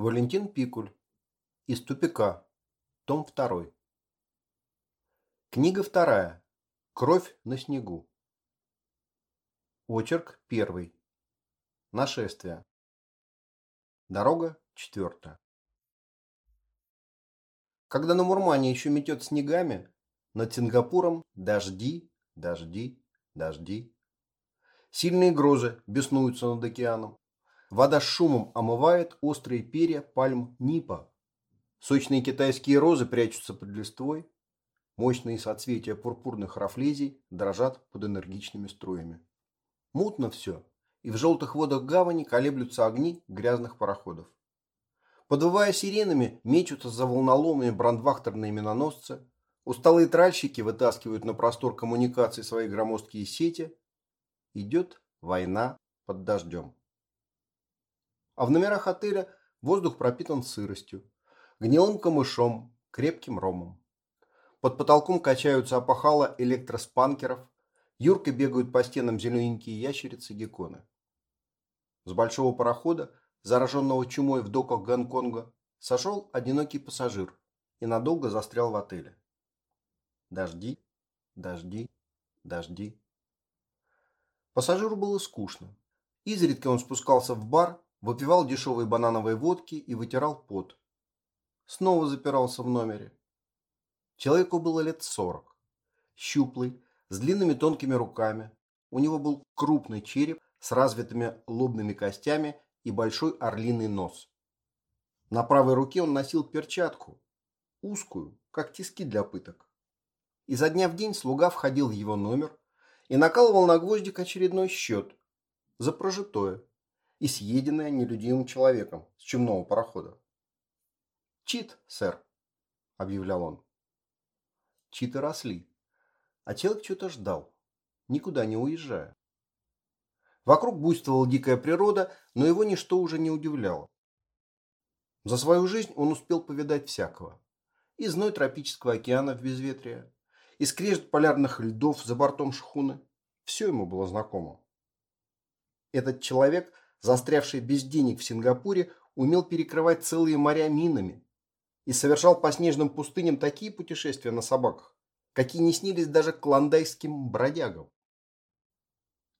Валентин Пикуль. Из тупика. Том 2. Книга вторая. Кровь на снегу. Очерк первый. Нашествие. Дорога четвертая. Когда на Мурмане еще метет снегами, над Сингапуром дожди, дожди, дожди. Сильные грозы беснуются над океаном. Вода шумом омывает острые перья пальм Нипа. Сочные китайские розы прячутся под листвой. Мощные соцветия пурпурных рафлезий дрожат под энергичными струями. Мутно все, и в желтых водах гавани колеблются огни грязных пароходов. Подвывая сиренами, мечутся за волноломами брандвахтерные миноносцы. Усталые тральщики вытаскивают на простор коммуникаций свои громоздкие сети. Идет война под дождем. А в номерах отеля воздух пропитан сыростью, гнилым камышом, крепким ромом. Под потолком качаются опахала электроспанкеров, юркой бегают по стенам зелененькие ящерицы-гекконы. С большого парохода, зараженного чумой в доках Гонконга, сошел одинокий пассажир и надолго застрял в отеле. Дожди, дожди, дожди. Пассажиру было скучно. Изредка он спускался в бар выпивал дешевые банановые водки и вытирал пот. Снова запирался в номере. Человеку было лет сорок. Щуплый, с длинными тонкими руками. У него был крупный череп с развитыми лобными костями и большой орлиный нос. На правой руке он носил перчатку, узкую, как тиски для пыток. Изо дня в день слуга входил в его номер и накалывал на гвоздик очередной счет за прожитое и съеденное нелюдимым человеком с чумного парохода. «Чит, сэр», – объявлял он. Читы росли, а человек что-то ждал, никуда не уезжая. Вокруг буйствовала дикая природа, но его ничто уже не удивляло. За свою жизнь он успел повидать всякого. И зной тропического океана в безветрие, и скрежет полярных льдов за бортом шхуны. Все ему было знакомо. Этот человек – застрявший без денег в Сингапуре, умел перекрывать целые моря минами и совершал по снежным пустыням такие путешествия на собаках, какие не снились даже клондайским бродягам.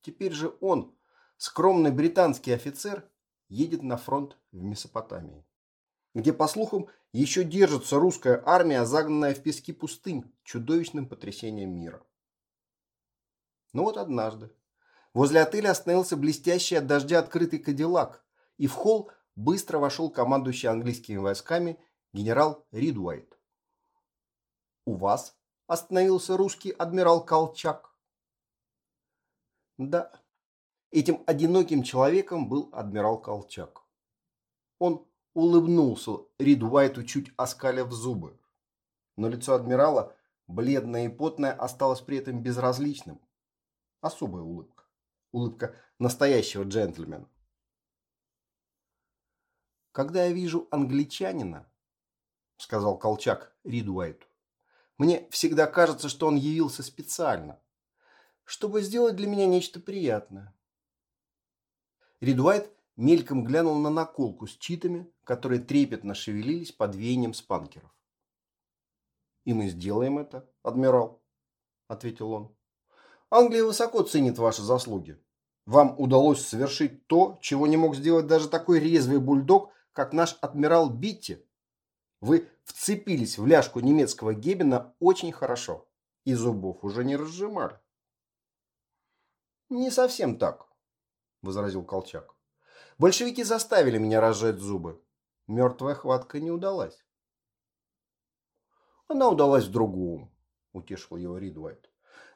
Теперь же он, скромный британский офицер, едет на фронт в Месопотамии, где, по слухам, еще держится русская армия, загнанная в пески пустынь чудовищным потрясением мира. Но вот однажды, Возле отеля остановился блестящий от дождя открытый кадиллак, и в холл быстро вошел командующий английскими войсками генерал Ридуайт. «У вас?» – остановился русский адмирал Колчак. Да, этим одиноким человеком был адмирал Колчак. Он улыбнулся Ридуайту, чуть оскалив зубы. Но лицо адмирала, бледное и потное, осталось при этом безразличным. Особая улыбка улыбка настоящего джентльмена. «Когда я вижу англичанина, — сказал Колчак Ридуайту, — мне всегда кажется, что он явился специально, чтобы сделать для меня нечто приятное». Ридуайт мельком глянул на наколку с читами, которые трепетно шевелились под веянием спанкеров. «И мы сделаем это, адмирал», — ответил он. Англия высоко ценит ваши заслуги. Вам удалось совершить то, чего не мог сделать даже такой резвый бульдог, как наш адмирал Битти. Вы вцепились в ляжку немецкого Гебена очень хорошо. И зубов уже не разжимали. «Не совсем так», – возразил Колчак. «Большевики заставили меня разжать зубы. Мертвая хватка не удалась». «Она удалась в другом», – утешил его Ридвайт.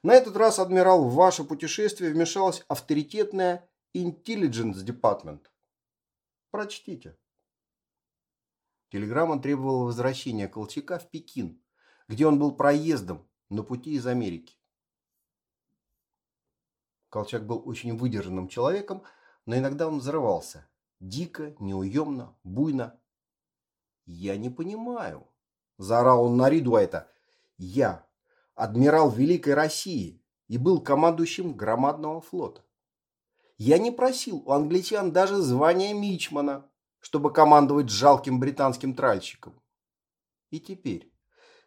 На этот раз, адмирал, в ваше путешествие вмешалась авторитетная Intelligence Department. Прочтите. Телеграмма требовала возвращения Колчака в Пекин, где он был проездом на пути из Америки. Колчак был очень выдержанным человеком, но иногда он взрывался. Дико, неуемно, буйно. «Я не понимаю», – заорал он на Ридуайта. «Я, адмирал Великой России и был командующим громадного флота. Я не просил у англичан даже звания мичмана, чтобы командовать жалким британским тральщиком. И теперь,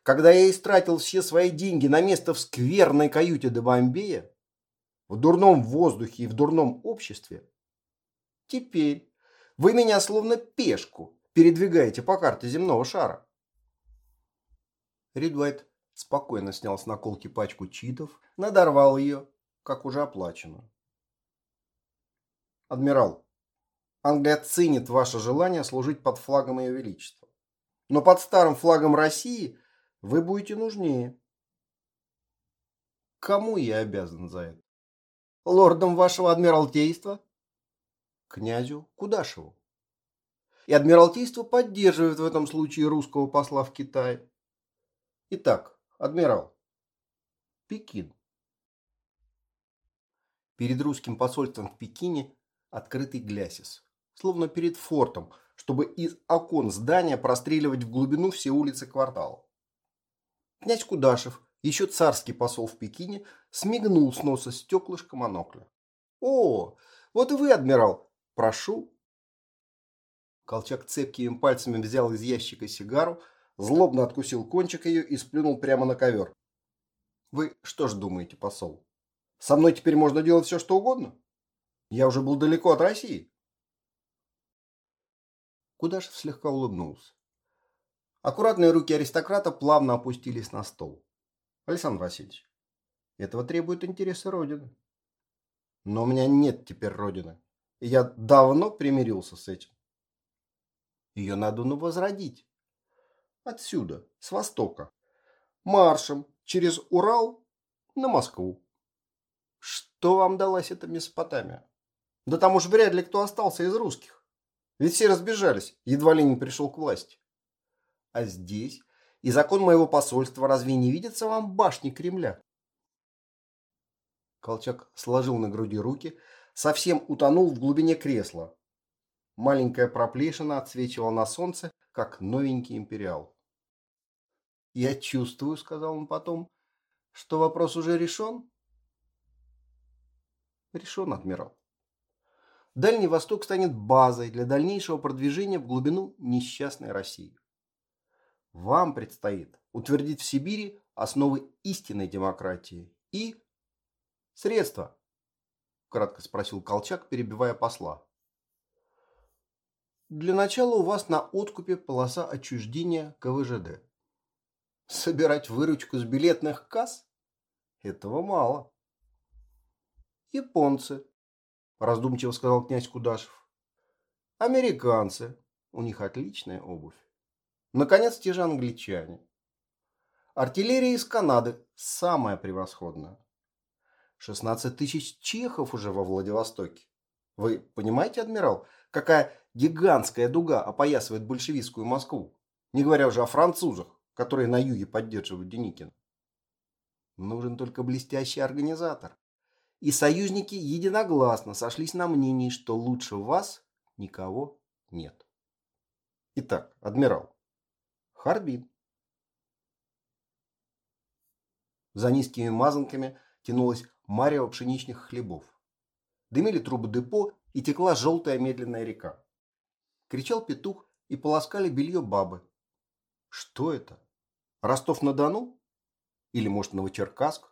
когда я истратил все свои деньги на место в скверной каюте до Бомбея, в дурном воздухе и в дурном обществе, теперь вы меня словно пешку передвигаете по карте земного шара. Ридвайт спокойно снял с наколки пачку читов, надорвал ее, как уже оплаченную. Адмирал, Англия ценит ваше желание служить под флагом Ее Величества. Но под старым флагом России вы будете нужнее. Кому я обязан за это? Лордом вашего Адмиралтейства? Князю Кудашеву. И Адмиралтейство поддерживает в этом случае русского посла в Китае. Итак, адмирал, Пекин. Перед русским посольством в Пекине открытый глясис, словно перед фортом, чтобы из окон здания простреливать в глубину все улицы квартала. Князь Кудашев, еще царский посол в Пекине, смигнул с носа стеклышко монокля. «О, вот и вы, адмирал! Прошу!» Колчак цепкими пальцами взял из ящика сигару, злобно откусил кончик ее и сплюнул прямо на ковер. «Вы что ж думаете, посол? Со мной теперь можно делать все, что угодно?» Я уже был далеко от России. Кудашев слегка улыбнулся. Аккуратные руки аристократа плавно опустились на стол. Александр Васильевич, этого требует интересы Родины. Но у меня нет теперь Родины. И я давно примирился с этим. Ее надо ну возродить. Отсюда, с востока. Маршем через Урал на Москву. Что вам далась эта Месопотамия? Да там уж вряд ли кто остался из русских. Ведь все разбежались, едва ли не пришел к власти. А здесь и закон моего посольства разве не видится вам башни Кремля? Колчак сложил на груди руки, совсем утонул в глубине кресла. Маленькая проплешина отсвечивала на солнце, как новенький империал. «Я чувствую», — сказал он потом, — «что вопрос уже решен?» «Решен, адмирал». Дальний Восток станет базой для дальнейшего продвижения в глубину несчастной России. Вам предстоит утвердить в Сибири основы истинной демократии и средства, кратко спросил Колчак, перебивая посла. Для начала у вас на откупе полоса отчуждения КВЖД. Собирать выручку с билетных касс? Этого мало. Японцы раздумчиво сказал князь Кудашев. Американцы. У них отличная обувь. Наконец, те же англичане. Артиллерия из Канады самая превосходная. 16 тысяч чехов уже во Владивостоке. Вы понимаете, адмирал, какая гигантская дуга опоясывает большевистскую Москву? Не говоря уже о французах, которые на юге поддерживают Деникина. Нужен только блестящий организатор и союзники единогласно сошлись на мнении, что лучше вас никого нет. Итак, адмирал. Харбин. За низкими мазанками тянулась марево пшеничных хлебов. Дымили трубы депо и текла желтая медленная река. Кричал петух и полоскали белье бабы. Что это? Ростов-на-Дону? Или, может, Новочеркасск?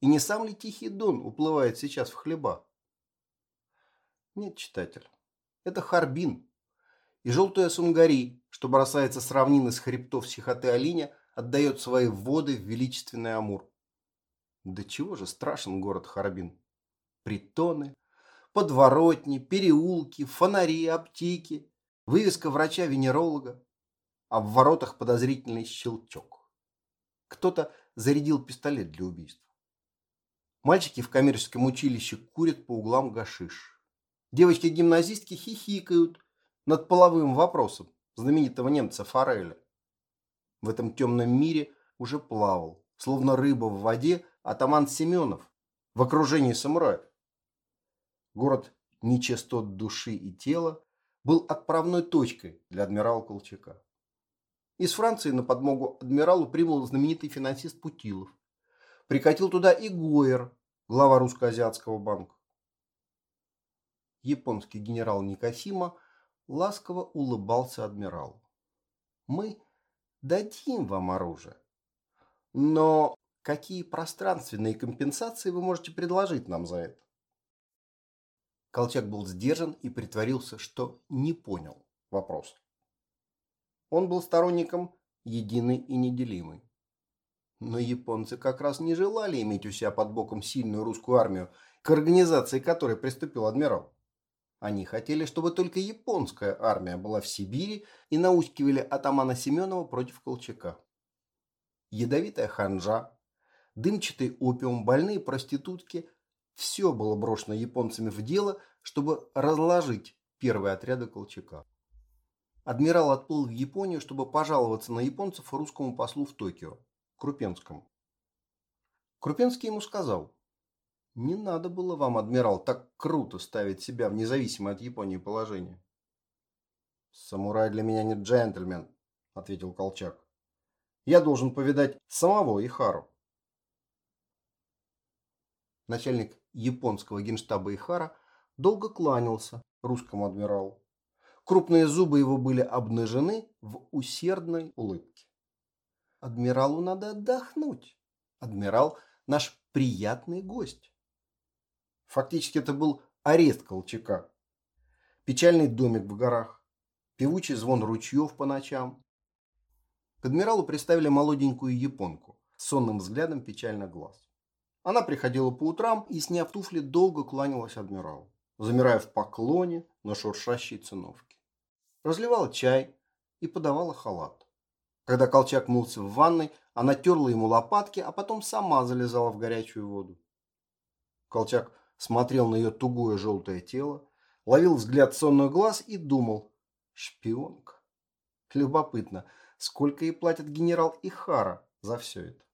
И не сам ли Тихий Дон уплывает сейчас в хлеба? Нет, читатель, это Харбин. И желтая Сунгари, что бросается с равнины с хребтов Сихоты-Алиня, отдает свои воды в величественный Амур. Да чего же страшен город Харбин? Притоны, подворотни, переулки, фонари, аптеки, вывеска врача-венеролога, а в воротах подозрительный щелчок. Кто-то зарядил пистолет для убийства. Мальчики в коммерческом училище курят по углам гашиш. Девочки-гимназистки хихикают над половым вопросом знаменитого немца Фореля. В этом темном мире уже плавал, словно рыба в воде, атаман Семенов в окружении самураев. Город нечистот души и тела был отправной точкой для адмирала Колчака. Из Франции на подмогу адмиралу прибыл знаменитый финансист Путилов. Прикатил туда и Гойер, глава Русско-Азиатского банка. Японский генерал Никосима ласково улыбался адмирал. Мы дадим вам оружие. Но какие пространственные компенсации вы можете предложить нам за это? Колчак был сдержан и притворился, что не понял вопрос. Он был сторонником единый и неделимый. Но японцы как раз не желали иметь у себя под боком сильную русскую армию, к организации которой приступил адмирал. Они хотели, чтобы только японская армия была в Сибири и наускивали атамана Семенова против Колчака. Ядовитая ханжа, дымчатый опиум, больные проститутки – все было брошено японцами в дело, чтобы разложить первые отряды Колчака. Адмирал отплыл в Японию, чтобы пожаловаться на японцев русскому послу в Токио, Крупенскому. Крупенский ему сказал, не надо было вам, адмирал, так круто ставить себя в независимое от Японии положение. Самурай для меня не джентльмен, ответил Колчак. Я должен повидать самого Ихару. Начальник японского генштаба Ихара долго кланялся русскому адмиралу. Крупные зубы его были обнажены в усердной улыбке. Адмиралу надо отдохнуть. Адмирал – наш приятный гость. Фактически это был арест Колчака. Печальный домик в горах, певучий звон ручьев по ночам. К адмиралу представили молоденькую японку с сонным взглядом печальных глаз. Она приходила по утрам и, сняв туфли, долго кланялась адмиралу, замирая в поклоне на шуршащей циновке. Разливала чай и подавала халат. Когда Колчак мылся в ванной, она терла ему лопатки, а потом сама залезала в горячую воду. Колчак смотрел на ее тугое желтое тело, ловил взгляд сонных глаз и думал «Шпионка». Любопытно, сколько ей платит генерал Ихара за все это.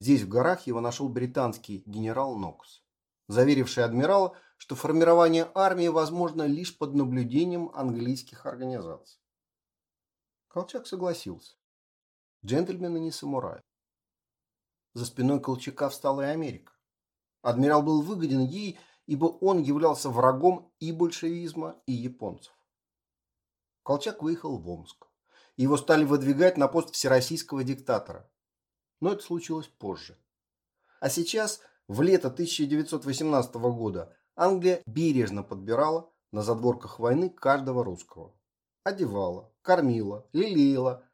Здесь, в горах, его нашел британский генерал Нокс, заверивший адмирала, что формирование армии возможно лишь под наблюдением английских организаций. Колчак согласился. Джентльмены не самураи. За спиной Колчака встала и Америка. Адмирал был выгоден ей, ибо он являлся врагом и большевизма, и японцев. Колчак выехал в Омск. Его стали выдвигать на пост всероссийского диктатора. Но это случилось позже. А сейчас, в лето 1918 года, Англия бережно подбирала на задворках войны каждого русского. Одевала, кормила, лелеяла.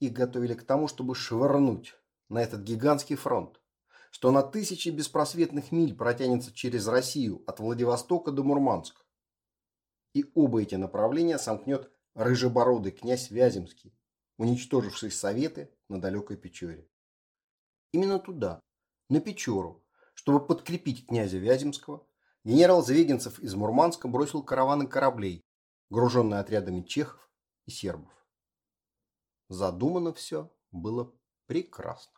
Их готовили к тому, чтобы швырнуть на этот гигантский фронт что на тысячи беспросветных миль протянется через Россию от Владивостока до Мурманска. И оба эти направления сомкнет рыжебородый князь Вяземский, уничтоживший Советы на далекой Печоре. Именно туда, на Печору, чтобы подкрепить князя Вяземского, генерал Звегинцев из Мурманска бросил караваны кораблей, груженные отрядами чехов и сербов. Задумано все было прекрасно.